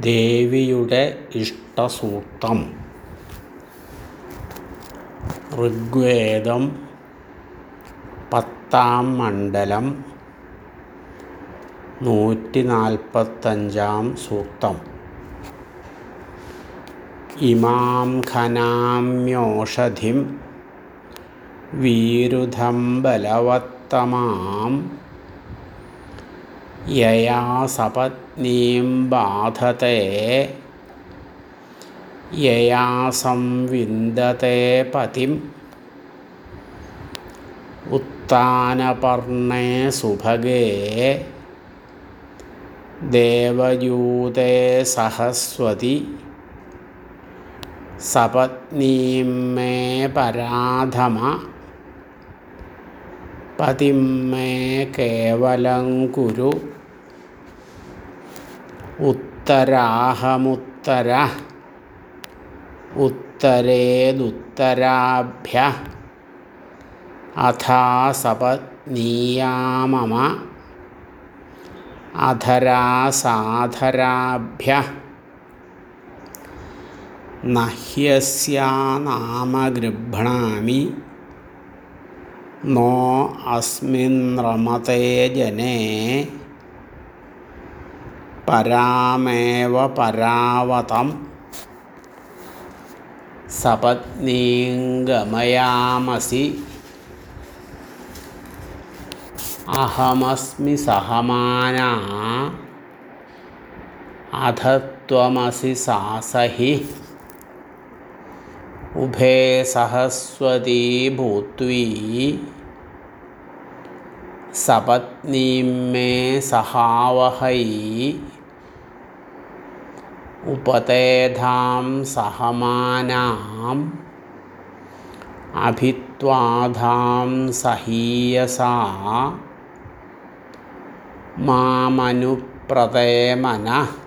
ദേവിയുടെ ഇഷ്ടസൂക്തം ഋഗ്വേദം പത്താം മണ്ഡലം നൂറ്റി നാൽപ്പത്തഞ്ചാം സൂക്തം. ഇമാം ഖനാമ്യോഷധിം വീരുധം ബലവത്തമാം यया सपत्नीं बाधते यया संविन्दते पतिम्। उत्थानपर्णे सुभगे देवयूते सहस्वति। सपत्नीं मे पराधम। പതിം മേ കേവലം കുരു ഉത്തരാഹമുത്തര ഉത്തരേതുത്തരാഭ്യ नो अस्मते जने। परामेव परावत सपत्नीं गमयामसि अहमस्मि सहमाना। अथ सासहि। उभे सहस्वती भूत्वी। सपत्नी मे सहावहै। उपतेधां सहमानाम्। अभित्वाधां सहीयसा। मामनुप्रदेमनः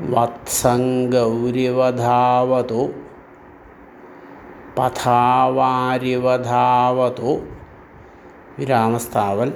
വത്സംഗൗരിവധാവതു പഥാവാരിവധാവതു വിരാമസ്ഥാവൽ